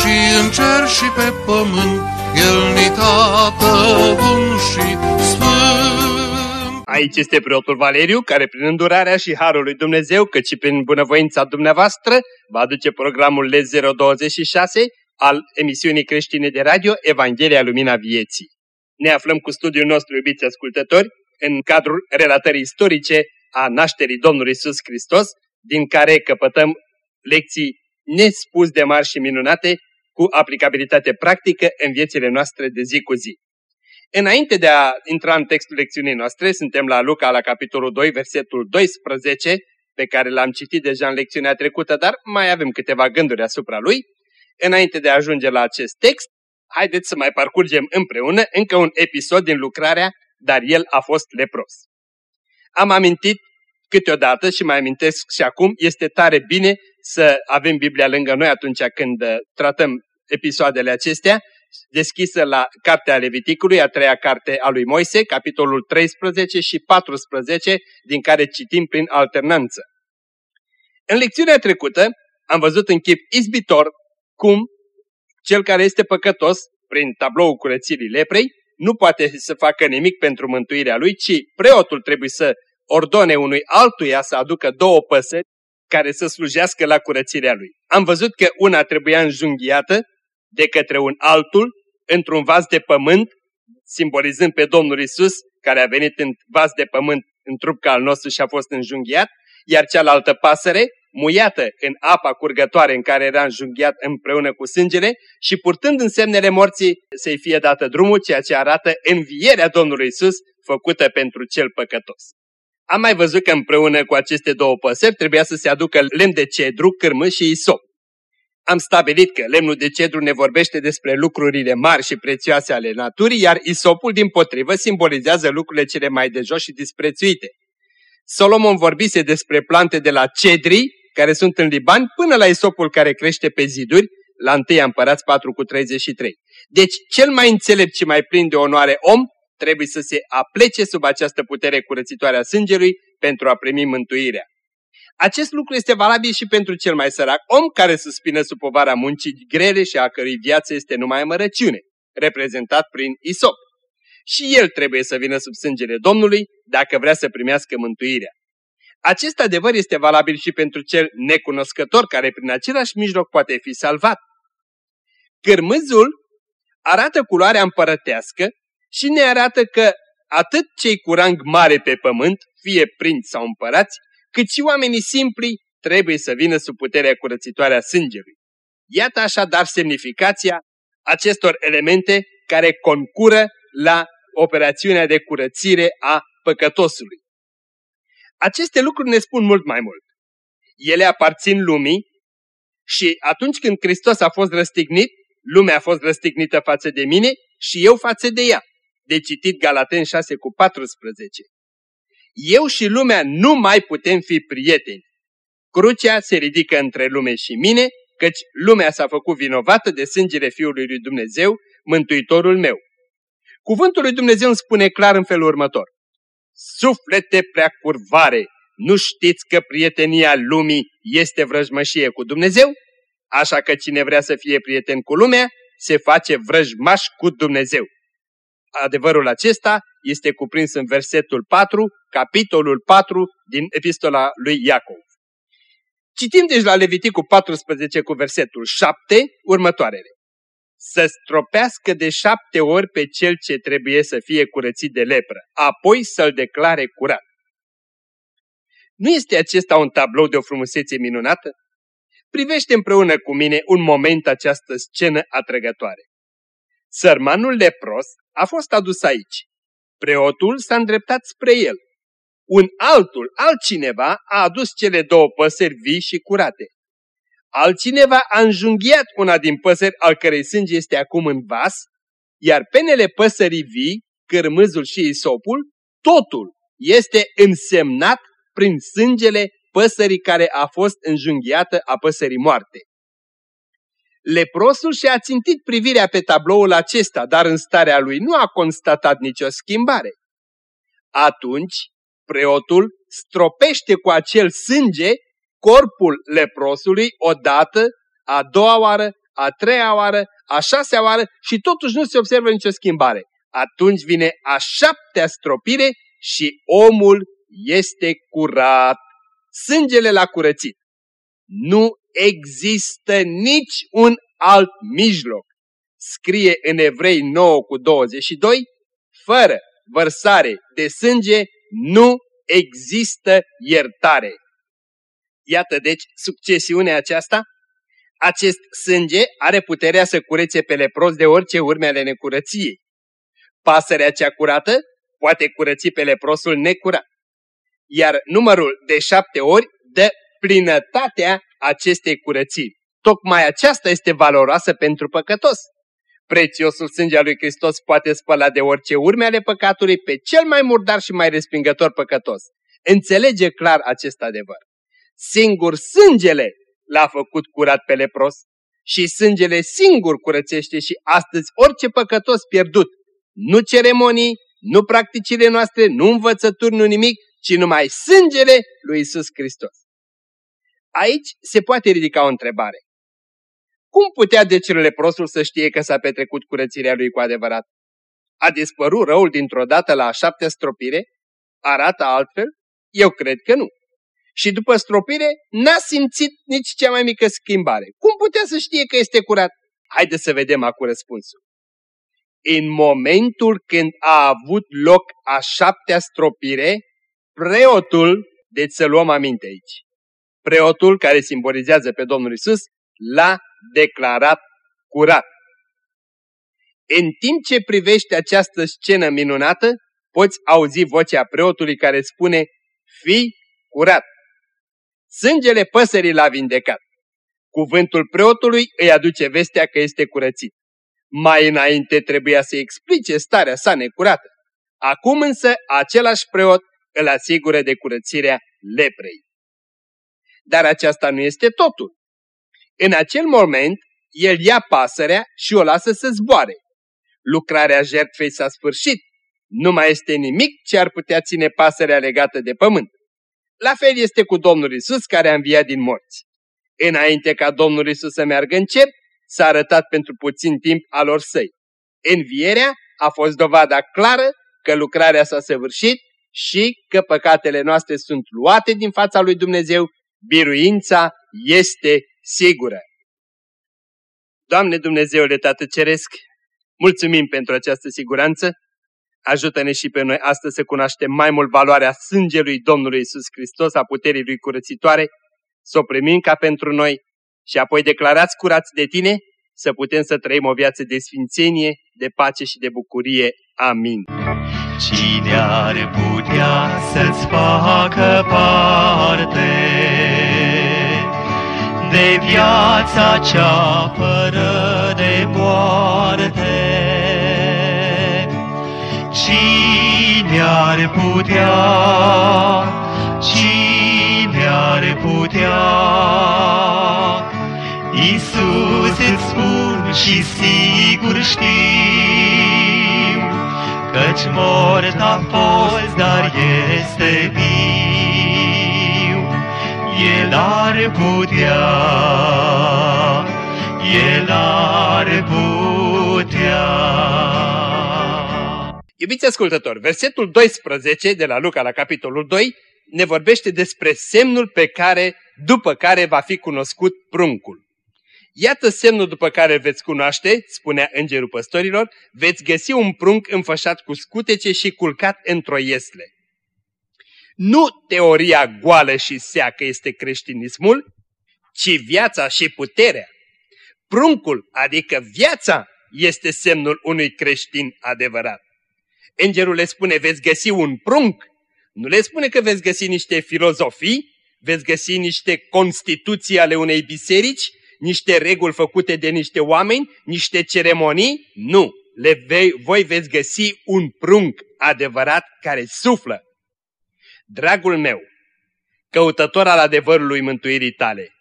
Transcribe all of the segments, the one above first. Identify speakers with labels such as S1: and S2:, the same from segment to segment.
S1: și în cer și pe pământ, El ni tată bun și sfânt.
S2: Aici este preotul Valeriu, care prin îndurarea și harul lui Dumnezeu, cât și prin bunăvoința dumneavoastră, va aduce programul L026 al emisiunii creștine de radio Evanghelia Lumina Vieții. Ne aflăm cu studiul nostru, iubiți ascultători, în cadrul relatării istorice a nașterii Domnului Isus Hristos, din care căpătăm lecții nespus de mari și minunate cu aplicabilitate practică în viețile noastre de zi cu zi. Înainte de a intra în textul lecțiunii noastre, suntem la Luca, la capitolul 2, versetul 12, pe care l-am citit deja în lecțiunea trecută, dar mai avem câteva gânduri asupra lui. Înainte de a ajunge la acest text, haideți să mai parcurgem împreună încă un episod din lucrarea Dar el a fost lepros. Am amintit câteodată și mai amintesc și acum, este tare bine să avem Biblia lângă noi atunci când uh, tratăm episoadele acestea, deschisă la Cartea Leviticului, a treia carte a lui Moise, capitolul 13 și 14, din care citim prin alternanță. În lecțiunea trecută am văzut în chip izbitor cum cel care este păcătos, prin tablou curățirii leprei, nu poate să facă nimic pentru mântuirea lui, ci preotul trebuie să ordone unui altuia să aducă două păsări care să slujească la curățirea lui. Am văzut că una trebuia înjunghiată de către un altul într-un vas de pământ, simbolizând pe Domnul Isus, care a venit în vas de pământ în trup ca al nostru și a fost înjunghiat, iar cealaltă pasăre, muiată în apa curgătoare în care era înjunghiat împreună cu sângele și purtând în semnele morții să-i fie dată drumul, ceea ce arată învierea Domnului Isus făcută pentru cel păcătos. Am mai văzut că împreună cu aceste două păsări trebuia să se aducă lemn de cedru, cârmă și isop. Am stabilit că lemnul de cedru ne vorbește despre lucrurile mari și prețioase ale naturii, iar isopul, din potrivă, simbolizează lucrurile cele mai de jos și disprețuite. Solomon vorbise despre plante de la cedri, care sunt în Liban, până la isopul care crește pe ziduri, la 1 Împărați 4 cu 33. Deci, cel mai înțelept și mai plin de onoare om trebuie să se aplece sub această putere curățitoare a sângelui pentru a primi mântuirea. Acest lucru este valabil și pentru cel mai sărac om care suspină sub povara muncii grele și a cărui viață este numai mărăciune, reprezentat prin isop. Și el trebuie să vină sub sângele Domnului dacă vrea să primească mântuirea. Acest adevăr este valabil și pentru cel necunoscător care prin același mijloc poate fi salvat. Cârmâzul arată culoarea împărătească și ne arată că atât cei cu rang mare pe pământ, fie prinți sau împărați, cât și oamenii simpli trebuie să vină sub puterea curățitoare a sângelui. Iată așadar semnificația acestor elemente care concură la operațiunea de curățire a păcătosului. Aceste lucruri ne spun mult mai mult. Ele aparțin lumii și atunci când Hristos a fost răstignit, lumea a fost răstignită față de mine și eu față de ea. De citit Galaten 6 cu 14 eu și lumea nu mai putem fi prieteni. Crucea se ridică între lume și mine, căci lumea s-a făcut vinovată de sângele Fiului lui Dumnezeu, Mântuitorul meu. Cuvântul lui Dumnezeu îmi spune clar în felul următor. Suflete prea curvare, nu știți că prietenia lumii este vrăjmășie cu Dumnezeu? Așa că cine vrea să fie prieten cu lumea, se face vrăjmaș cu Dumnezeu. Adevărul acesta este cuprins în versetul 4, capitolul 4 din epistola lui Iacov. Citim deci la Leviticul 14 cu versetul 7 următoarele. Să stropească de șapte ori pe cel ce trebuie să fie curățit de lepră, apoi să-l declare curat. Nu este acesta un tablou de o frumusețe minunată? Privește împreună cu mine un moment această scenă atrăgătoare. Sărmanul lepros a fost adus aici. Preotul s-a îndreptat spre el. Un altul, altcineva, a adus cele două păsări vii și curate. altcineva a înjunghiat una din păsări al cărei sânge este acum în vas, iar penele păsării vii, cârmâzul și isopul, totul este însemnat prin sângele păsării care a fost înjunghiată a păsării moarte. Leprosul și-a țintit privirea pe tabloul acesta, dar în starea lui nu a constatat nicio schimbare. Atunci, preotul stropește cu acel sânge corpul leprosului odată, a doua oară, a treia oară, a șasea oară și totuși nu se observă nicio schimbare. Atunci vine a șaptea stropire și omul este curat. Sângele l-a curățit. Nu există nici un alt mijloc. Scrie în Evrei 9 cu 22, fără vărsare de sânge nu există iertare. Iată deci succesiunea aceasta. Acest sânge are puterea să curețe pe lepros de orice urme ale necurăției. Pasărea cea curată poate curăți pe leprosul necurat. Iar numărul de șapte ori dă plinătatea acestei curățiri. Tocmai aceasta este valoroasă pentru păcătos. Prețiosul sânge al lui Hristos poate spăla de orice urme ale păcatului pe cel mai murdar și mai respingător păcătos. Înțelege clar acest adevăr. Singur sângele l-a făcut curat pe lepros și sângele singur curățește și astăzi orice păcătos pierdut. Nu ceremonii, nu practicile noastre, nu învățături, nu nimic, ci numai sângele lui Isus Hristos. Aici se poate ridica o întrebare. Cum putea deci leprosul să știe că s-a petrecut curățirea lui cu adevărat? A dispărut răul dintr-o dată la a șaptea stropire? Arată altfel? Eu cred că nu. Și după stropire n-a simțit nici cea mai mică schimbare. Cum putea să știe că este curat? Haideți să vedem acum răspunsul. În momentul când a avut loc a șaptea stropire, preotul, deci să luăm aminte aici, preotul care simbolizează pe Domnul Isus, l-a declarat curat. În timp ce privești această scenă minunată, poți auzi vocea preotului care spune, fii curat. Sângele păsării l-a vindecat. Cuvântul preotului îi aduce vestea că este curățit. Mai înainte trebuia să explice starea sa necurată. Acum însă același preot îl asigură de curățirea leprei. Dar aceasta nu este totul. În acel moment, el ia pasărea și o lasă să zboare. Lucrarea jertfei s-a sfârșit. Nu mai este nimic ce ar putea ține pasărea legată de pământ. La fel este cu Domnul Isus care a înviat din morți. Înainte ca Domnul Isus să meargă în cer, s-a arătat pentru puțin timp alor săi. Învierea a fost dovada clară că lucrarea s-a săvârșit și că păcatele noastre sunt luate din fața lui Dumnezeu, biruința este sigură. Doamne Dumnezeule Tată Ceresc, mulțumim pentru această siguranță. Ajută-ne și pe noi astăzi să cunoaștem mai mult valoarea sângelui Domnului Isus Hristos, a puterii Lui curățitoare, să o primim ca pentru noi și apoi declarați curați de Tine, să putem să trăim o viață de sfințenie, de pace și de bucurie. Amin.
S3: Cine ar putea să-ți facă parte de viața cea fără de moarte? Cine ar putea, cine ar putea? Iisus îți spun și sigur știu, Căci mort a fost, dar este viu. El ar putea, El ar putea.
S2: Iubiți ascultători, versetul 12 de la Luca la capitolul 2 ne vorbește despre semnul pe care, după care va fi cunoscut pruncul. Iată semnul după care veți cunoaște, spunea îngerul păstorilor, veți găsi un prunc înfășat cu scutece și culcat într-o iesle. Nu teoria goală și seacă este creștinismul, ci viața și puterea. Pruncul, adică viața, este semnul unui creștin adevărat. Îngerul le spune, veți găsi un prunc. Nu le spune că veți găsi niște filozofii, veți găsi niște constituții ale unei biserici, niște reguli făcute de niște oameni, niște ceremonii? Nu! Le vei, voi veți găsi un prunc adevărat care suflă. Dragul meu, căutător al adevărului mântuirii tale,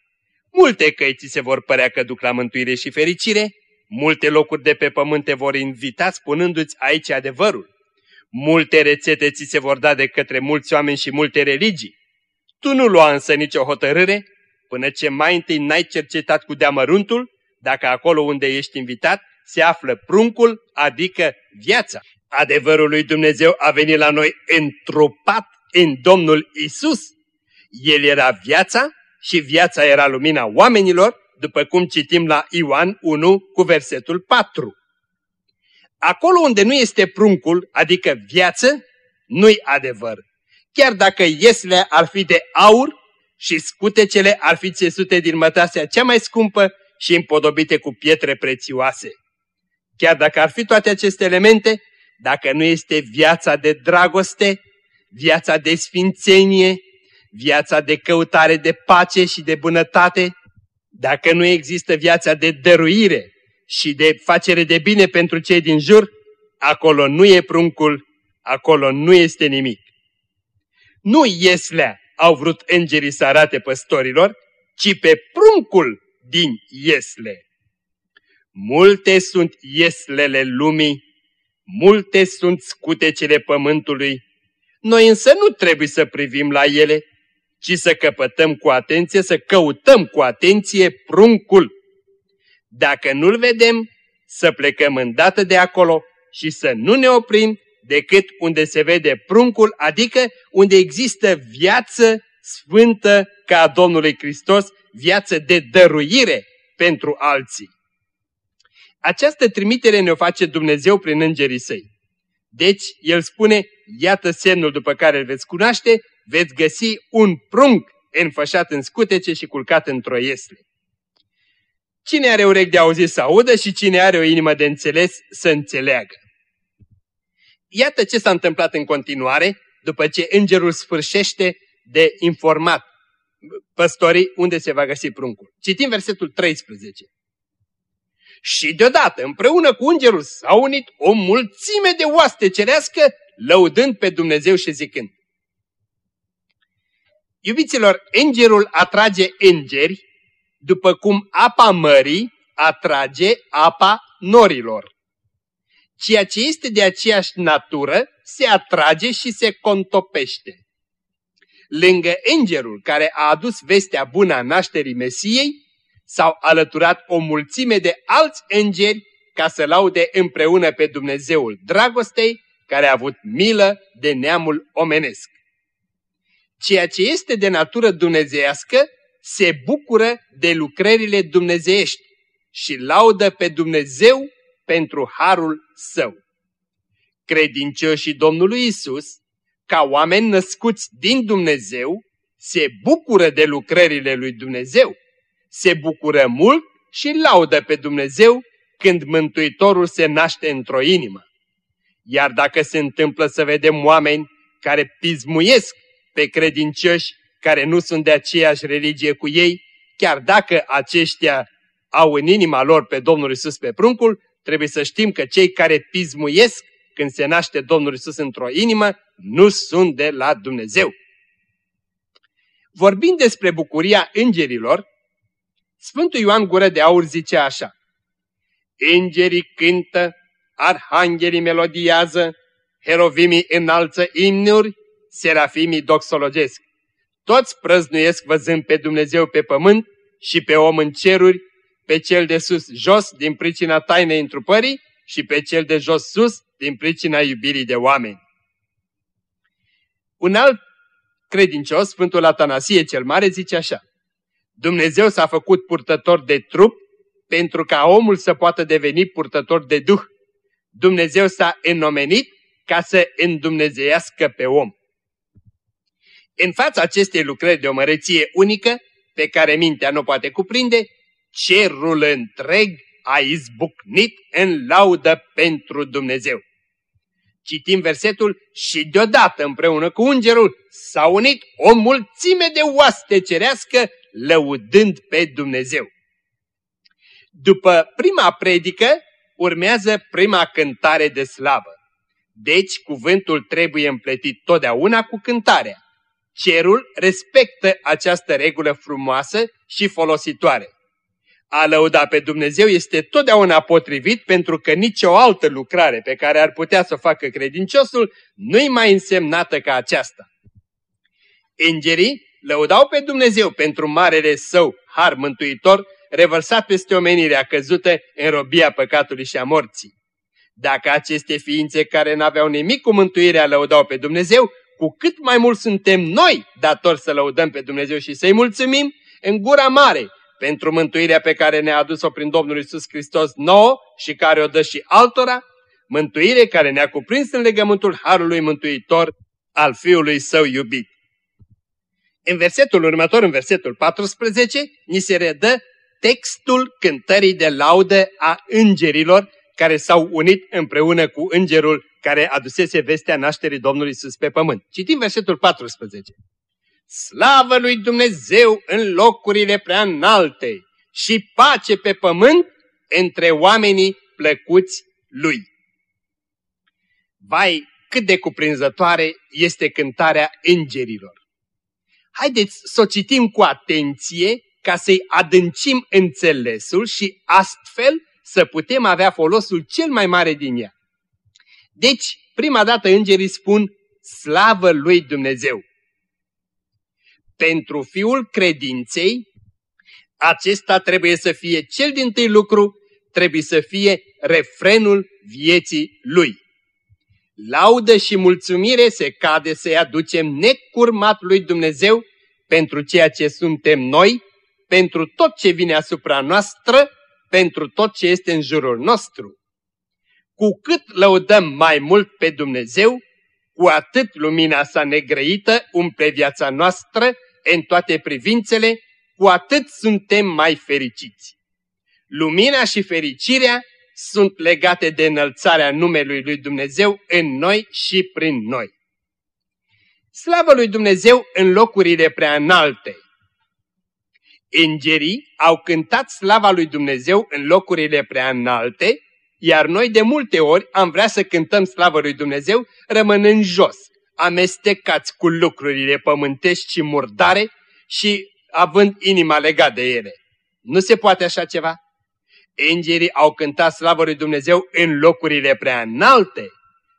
S2: multe căi ți se vor părea că duc la mântuire și fericire, multe locuri de pe pământ te vor invita spunându-ți aici adevărul. Multe rețete ți se vor da de către mulți oameni și multe religii. Tu nu lua însă nicio hotărâre până ce mai întâi n-ai cercetat cu deamăruntul dacă acolo unde ești invitat se află pruncul, adică viața. Adevărul lui Dumnezeu a venit la noi întrupat în Domnul Isus. El era viața și viața era lumina oamenilor, după cum citim la Ioan 1 cu versetul 4. Acolo unde nu este pruncul, adică viață, nu-i adevăr. Chiar dacă ieslea ar fi de aur și scutecele ar fi țesute din mătasea cea mai scumpă și împodobite cu pietre prețioase. Chiar dacă ar fi toate aceste elemente, dacă nu este viața de dragoste, viața de sfințenie, viața de căutare de pace și de bunătate, dacă nu există viața de dăruire și de facere de bine pentru cei din jur, acolo nu e pruncul, acolo nu este nimic. Nu Ieslea au vrut îngerii să arate păstorilor, ci pe pruncul din Iesle. Multe sunt ieslele lumii, multe sunt scutecele pământului, noi însă nu trebuie să privim la ele, ci să căpătăm cu atenție, să căutăm cu atenție pruncul. Dacă nu-l vedem, să plecăm îndată de acolo și să nu ne oprim decât unde se vede pruncul, adică unde există viață sfântă ca a Domnului Hristos, viață de dăruire pentru alții. Această trimitere ne-o face Dumnezeu prin îngerii săi. Deci, el spune, iată semnul după care îl veți cunoaște, veți găsi un prunc înfășat în scutece și culcat într-o iesle. Cine are urechi de auzit să audă și cine are o inimă de înțeles să înțeleagă. Iată ce s-a întâmplat în continuare după ce îngerul sfârșește de informat păstorii unde se va găsi pruncul. Citim versetul 13. Și deodată, împreună cu îngerul, s-a unit o mulțime de oaste cerească, lăudând pe Dumnezeu și zicând. Iubiților, îngerul atrage îngeri, după cum apa mării atrage apa norilor. Ceea ce este de aceeași natură se atrage și se contopește. Lângă îngerul care a adus vestea bună a nașterii Mesiei, s-au alăturat o mulțime de alți îngeri ca să laude împreună pe Dumnezeul dragostei, care a avut milă de neamul omenesc. Ceea ce este de natură dumnezeiască se bucură de lucrările dumnezeiești și laudă pe Dumnezeu pentru harul său. Credincioșii Domnului Isus, ca oameni născuți din Dumnezeu, se bucură de lucrările lui Dumnezeu, se bucură mult și laudă pe Dumnezeu când Mântuitorul se naște într-o inimă. Iar dacă se întâmplă să vedem oameni care pismuiesc pe credincioși care nu sunt de aceeași religie cu ei, chiar dacă aceștia au în inima lor pe Domnul Isus pe pruncul, trebuie să știm că cei care pismuiesc când se naște Domnul Isus într-o inimă, nu sunt de la Dumnezeu. Vorbind despre bucuria îngerilor, Sfântul Ioan Gură de Aur zice așa, Îngerii cântă, arhanghelii melodiază, herovimii înalță imnuri, serafimii doxologesc. Toți prăznuiesc văzând pe Dumnezeu pe pământ și pe om în ceruri, pe cel de sus jos din pricina tainei întrupării și pe cel de jos sus din pricina iubirii de oameni. Un alt credincios, Sfântul Atanasie cel Mare, zice așa, Dumnezeu s-a făcut purtător de trup pentru ca omul să poată deveni purtător de duh. Dumnezeu s-a înnomenit ca să îndumnezeiască pe om. În fața acestei lucrări de o măreție unică, pe care mintea nu poate cuprinde, cerul întreg a izbucnit în laudă pentru Dumnezeu. Citim versetul și deodată împreună cu îngerul s-a unit o mulțime de oaste cerească lăudând pe Dumnezeu. După prima predică urmează prima cântare de slavă. Deci cuvântul trebuie împletit totdeauna cu cântarea. Cerul respectă această regulă frumoasă și folositoare. A lăuda pe Dumnezeu este totdeauna potrivit pentru că nicio altă lucrare pe care ar putea să o facă credinciosul nu-i mai însemnată ca aceasta. Îngerii lăudau pe Dumnezeu pentru marele său har mântuitor revărsat peste omenirea căzută în robia păcatului și a morții. Dacă aceste ființe care n-aveau nimic cu mântuirea lăudau pe Dumnezeu, cu cât mai mult suntem noi datori să lăudăm pe Dumnezeu și să-i mulțumim în gura mare pentru mântuirea pe care ne-a adus-o prin Domnul Isus Hristos nouă și care o dă și altora, mântuire care ne-a cuprins în legământul Harului Mântuitor al Fiului Său iubit. În versetul următor, în versetul 14, ni se redă textul cântării de laudă a îngerilor care s-au unit împreună cu îngerul care adusese vestea nașterii Domnului Iisus pe pământ. Citim versetul 14. Slavă lui Dumnezeu în locurile prea înalte și pace pe pământ între oamenii plăcuți lui. Vai, cât de cuprinzătoare este cântarea îngerilor. Haideți să o citim cu atenție ca să-i adâncim înțelesul și astfel să putem avea folosul cel mai mare din ea. Deci, prima dată îngerii spun slavă lui Dumnezeu. Pentru fiul credinței, acesta trebuie să fie cel din tâi lucru, trebuie să fie refrenul vieții lui. Laudă și mulțumire se cade să-i aducem necurmat lui Dumnezeu pentru ceea ce suntem noi, pentru tot ce vine asupra noastră, pentru tot ce este în jurul nostru. Cu cât lăudăm mai mult pe Dumnezeu, cu atât lumina sa negrăită umple viața noastră în toate privințele, cu atât suntem mai fericiți. Lumina și fericirea sunt legate de înălțarea numelui lui Dumnezeu în noi și prin noi. Slavă lui Dumnezeu în locurile prea înalte. Îngerii au cântat slava lui Dumnezeu în locurile prea înalte, iar noi de multe ori am vrea să cântăm slavă lui Dumnezeu rămânând jos, amestecați cu lucrurile pământești și murdare și având inima legată de ele. Nu se poate așa ceva? Îngerii au cântat slavă lui Dumnezeu în locurile prea înalte.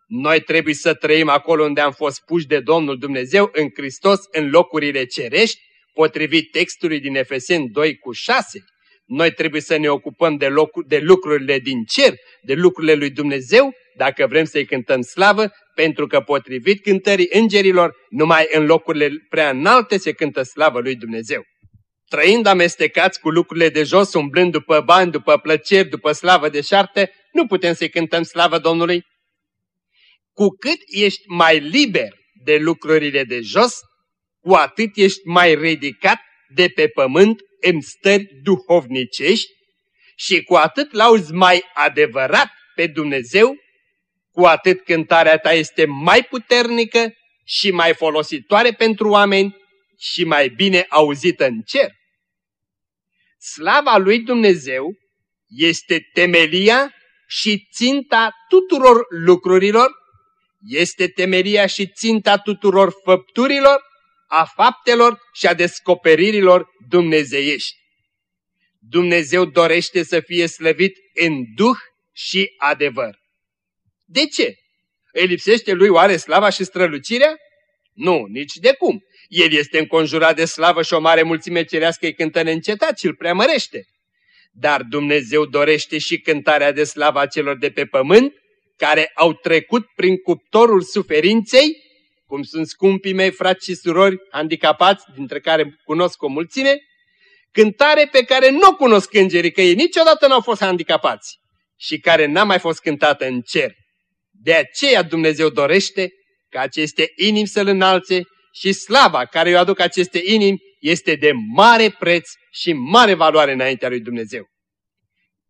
S2: Noi trebuie să trăim acolo unde am fost puși de Domnul Dumnezeu în Hristos în locurile cerești, potrivit textului din Efeseni 2 cu 6. Noi trebuie să ne ocupăm de, locu- de lucrurile din cer, de lucrurile lui Dumnezeu, dacă vrem să-i cântăm slavă, pentru că potrivit cântării îngerilor, numai în locurile prea înalte se cântă slavă lui Dumnezeu. Trăind amestecați cu lucrurile de jos, umblând după bani, după plăceri, după slavă de șarte, nu putem să-i cântăm slavă Domnului. Cu cât ești mai liber de lucrurile de jos, cu atât ești mai ridicat de pe pământ în stări duhovnicești și cu atât lauzi mai adevărat pe Dumnezeu, cu atât cântarea ta este mai puternică și mai folositoare pentru oameni și mai bine auzită în cer. Slava lui Dumnezeu este temelia și ținta tuturor lucrurilor, este temelia și ținta tuturor făpturilor, a faptelor și a descoperirilor dumnezeiești. Dumnezeu dorește să fie slăvit în duh și adevăr. De ce? Îi lipsește lui oare slava și strălucirea? Nu, nici de cum. El este înconjurat de slavă și o mare mulțime cerească îi cântă neîncetat și îl preamărește. Dar Dumnezeu dorește și cântarea de slavă a celor de pe pământ, care au trecut prin cuptorul suferinței, cum sunt scumpii mei frați și surori handicapați, dintre care cunosc o mulțime, cântare pe care nu o cunosc îngerii, că ei niciodată n-au fost handicapați și care n-a mai fost cântată în cer. De aceea Dumnezeu dorește ca aceste inimi să-L înalțe și slava care îi aduc aceste inimi este de mare preț și mare valoare înaintea lui Dumnezeu.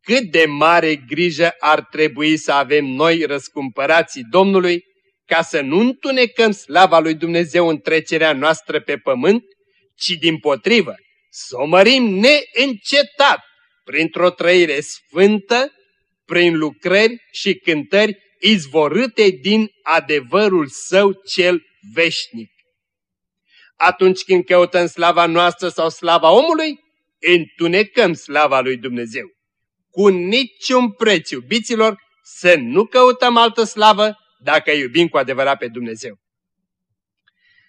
S2: Cât de mare grijă ar trebui să avem noi răscumpărații Domnului ca să nu întunecăm slava lui Dumnezeu în trecerea noastră pe pământ, ci din potrivă să o mărim neîncetat printr-o trăire sfântă, prin lucrări și cântări izvorâte din adevărul său cel veșnic. Atunci când căutăm slava noastră sau slava omului, întunecăm slava lui Dumnezeu. Cu niciun preț, iubiților, să nu căutăm altă slavă dacă iubim cu adevărat pe Dumnezeu.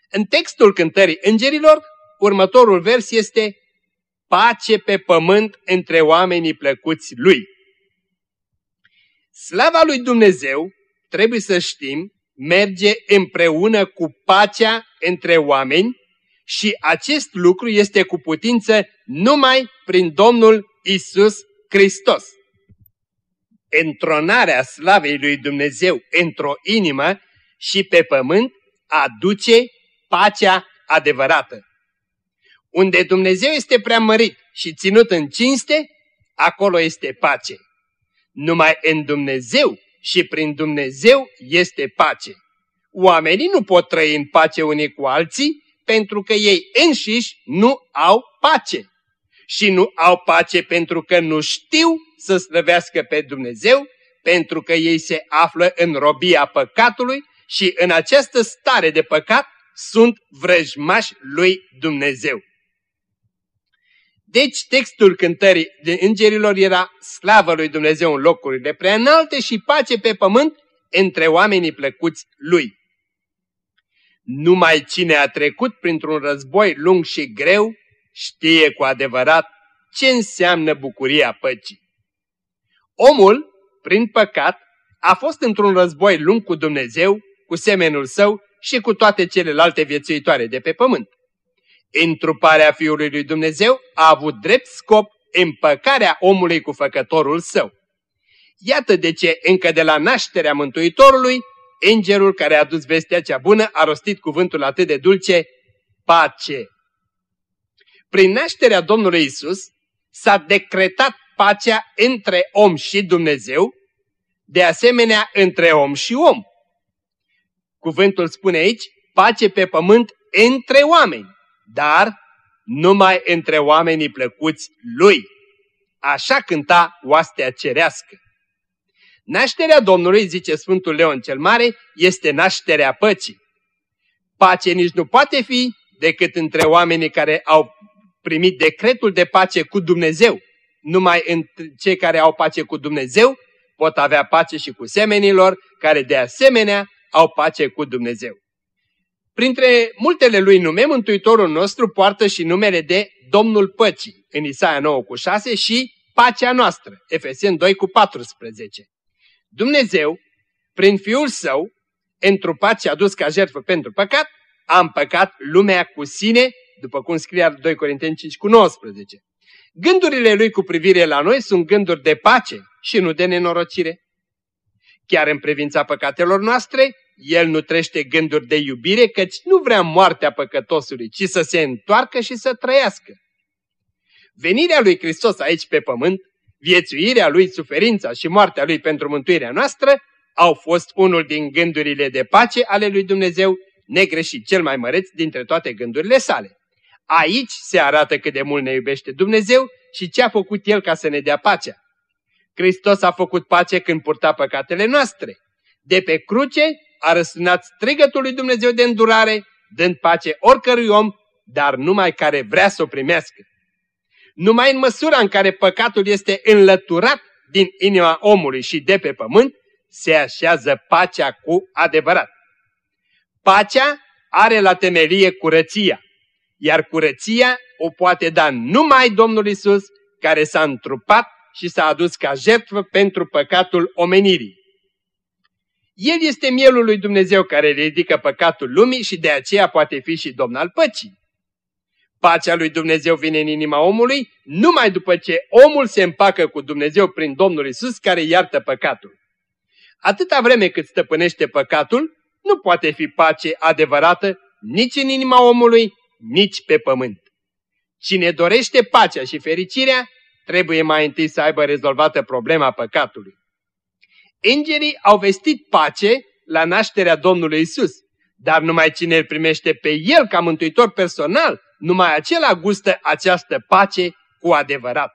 S2: În textul cântării îngerilor, următorul vers este Pace pe pământ între oamenii plăcuți lui. Slava lui Dumnezeu, trebuie să știm, merge împreună cu pacea între oameni și acest lucru este cu putință numai prin Domnul Isus Hristos. Întronarea slavei lui Dumnezeu într-o inimă și pe pământ aduce pacea adevărată. Unde Dumnezeu este preamărit și ținut în cinste, acolo este pace. Numai în Dumnezeu și prin Dumnezeu este pace. Oamenii nu pot trăi în pace unii cu alții pentru că ei înșiși nu au pace. Și nu au pace pentru că nu știu să slăvească pe Dumnezeu, pentru că ei se află în robia păcatului și în această stare de păcat sunt vrăjmași lui Dumnezeu. Deci textul cântării de îngerilor era slavă lui Dumnezeu în locurile prea înalte și pace pe pământ între oamenii plăcuți lui. Numai cine a trecut printr-un război lung și greu știe cu adevărat ce înseamnă bucuria păcii. Omul, prin păcat, a fost într-un război lung cu Dumnezeu, cu semenul său și cu toate celelalte viețuitoare de pe pământ. Întruparea Fiului lui Dumnezeu a avut drept scop împăcarea omului cu făcătorul său. Iată de ce, încă de la nașterea Mântuitorului, îngerul care a dus vestea cea bună a rostit cuvântul atât de dulce, pace. Prin nașterea Domnului Isus s-a decretat pacea între om și Dumnezeu, de asemenea între om și om. Cuvântul spune aici, pace pe pământ între oameni dar numai între oamenii plăcuți lui. Așa cânta oastea cerească. Nașterea Domnului, zice Sfântul Leon cel Mare, este nașterea păcii. Pace nici nu poate fi decât între oamenii care au primit decretul de pace cu Dumnezeu. Numai între cei care au pace cu Dumnezeu pot avea pace și cu semenilor, care de asemenea au pace cu Dumnezeu. Printre multele lui nume, Mântuitorul nostru poartă și numele de Domnul Păcii, în Isaia 9 cu 6 și Pacea noastră, Efesien 2 cu 14. Dumnezeu, prin Fiul Său, întrupat și adus ca jertfă pentru păcat, a împăcat lumea cu sine, după cum scrie 2 Corinteni 5 cu 19. Gândurile lui cu privire la noi sunt gânduri de pace și nu de nenorocire. Chiar în privința păcatelor noastre, el nu trește gânduri de iubire, căci nu vrea moartea păcătosului, ci să se întoarcă și să trăiască. Venirea lui Hristos aici pe pământ, viețuirea lui, suferința și moartea lui pentru mântuirea noastră, au fost unul din gândurile de pace ale lui Dumnezeu, negreșit cel mai măreț dintre toate gândurile sale. Aici se arată cât de mult ne iubește Dumnezeu și ce a făcut El ca să ne dea pacea. Hristos a făcut pace când purta păcatele noastre. De pe cruce a răsunat strigătul lui Dumnezeu de îndurare, dând pace oricărui om, dar numai care vrea să o primească. Numai în măsura în care păcatul este înlăturat din inima omului și de pe pământ, se așează pacea cu adevărat. Pacea are la temelie curăția, iar curăția o poate da numai Domnul Isus, care s-a întrupat și s-a adus ca jertfă pentru păcatul omenirii. El este mielul lui Dumnezeu care ridică păcatul lumii și de aceea poate fi și domn al păcii. Pacea lui Dumnezeu vine în inima omului numai după ce omul se împacă cu Dumnezeu prin Domnul Isus care iartă păcatul. Atâta vreme cât stăpânește păcatul, nu poate fi pace adevărată nici în inima omului, nici pe pământ. Cine dorește pacea și fericirea, trebuie mai întâi să aibă rezolvată problema păcatului. Îngerii au vestit pace
S4: la nașterea Domnului Isus. Dar numai cine îl primește pe El ca mântuitor personal, numai acela gustă această pace cu adevărat.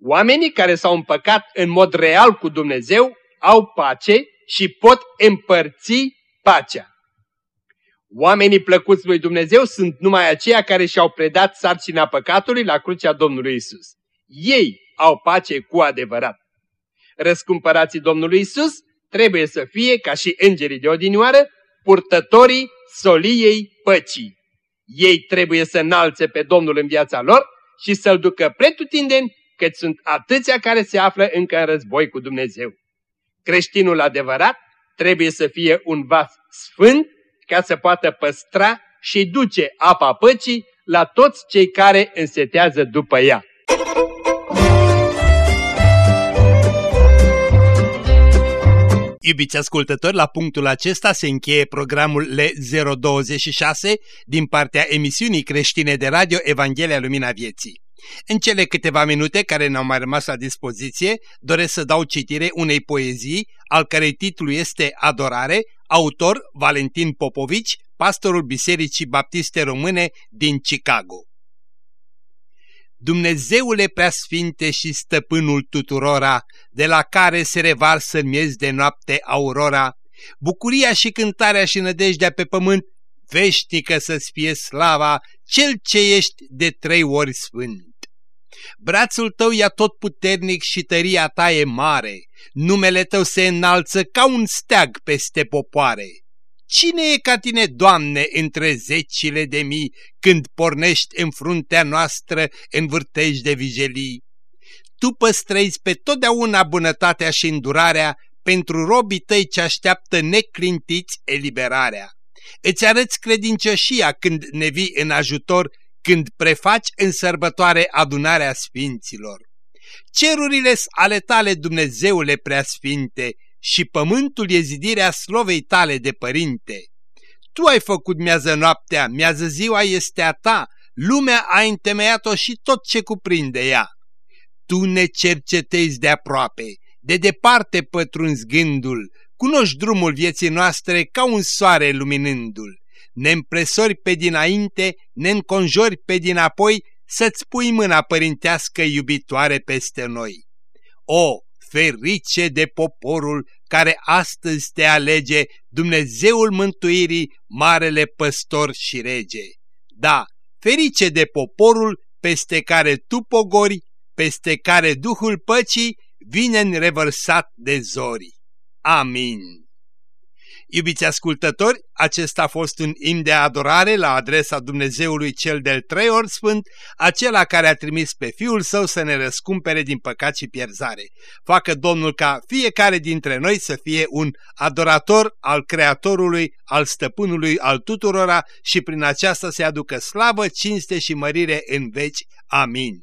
S4: Oamenii care s-au împăcat în mod real cu Dumnezeu au pace și pot împărți pacea. Oamenii plăcuți lui Dumnezeu sunt numai aceia care și-au predat sarcina păcatului la crucea Domnului Isus. Ei au pace cu adevărat. Răscumpărații Domnului Isus trebuie să fie, ca și îngerii de odinioară, purtătorii soliei păcii. Ei trebuie să înalțe pe Domnul în viața lor și să-L ducă pretutindeni, căci sunt atâția care se află încă în război cu Dumnezeu. Creștinul adevărat trebuie să fie un vas sfânt ca să poată păstra și duce apa păcii la toți cei care însetează după ea.
S2: Iubiți ascultători, la punctul acesta se încheie programul L026 din partea emisiunii creștine de radio Evanghelia Lumina Vieții. În cele câteva minute care ne-au mai rămas la dispoziție, doresc să dau citire unei poezii, al cărei titlu este Adorare, autor Valentin Popovici, pastorul Bisericii Baptiste Române din Chicago. Dumnezeule preasfinte și stăpânul tuturora, de la care se revarsă în miez de noapte aurora, bucuria și cântarea și nădejdea pe pământ, veșnică să-ți fie slava, cel ce ești de trei ori sfânt. Brațul tău e tot puternic și tăria ta e mare, numele tău se înalță ca un steag peste popoare. Cine e ca tine, Doamne, între zecile de mii, când pornești în fruntea noastră în vârtej de vijelii? Tu păstrezi pe totdeauna bunătatea și îndurarea pentru robii tăi ce așteaptă neclintiți eliberarea. Îți arăți credincioșia când ne vii în ajutor, când prefaci în sărbătoare adunarea sfinților. Cerurile ale tale, Dumnezeule preasfinte, și pământul e zidirea slovei tale de părinte. Tu ai făcut miază noaptea, miază ziua este a ta, lumea a întemeiat-o și tot ce cuprinde ea. Tu ne cercetezi de aproape, de departe pătrunzi gândul, cunoști drumul vieții noastre ca un soare luminându-l. Ne împresori pe dinainte, ne înconjori pe dinapoi, să-ți pui mâna părintească iubitoare peste noi. O, ferice de poporul care astăzi te alege, Dumnezeul mântuirii, marele păstor și rege. Da, ferice de poporul peste care tu pogori, peste care Duhul păcii vine în revărsat de zori. Amin. Iubiți ascultători, acesta a fost un im de adorare la adresa Dumnezeului cel del trei ori sfânt, acela care a trimis pe Fiul Său să ne răscumpere din păcat și pierzare. Facă Domnul ca fiecare dintre noi să fie un adorator al Creatorului, al Stăpânului, al tuturora și prin aceasta să aducă slavă, cinste și mărire în veci. Amin.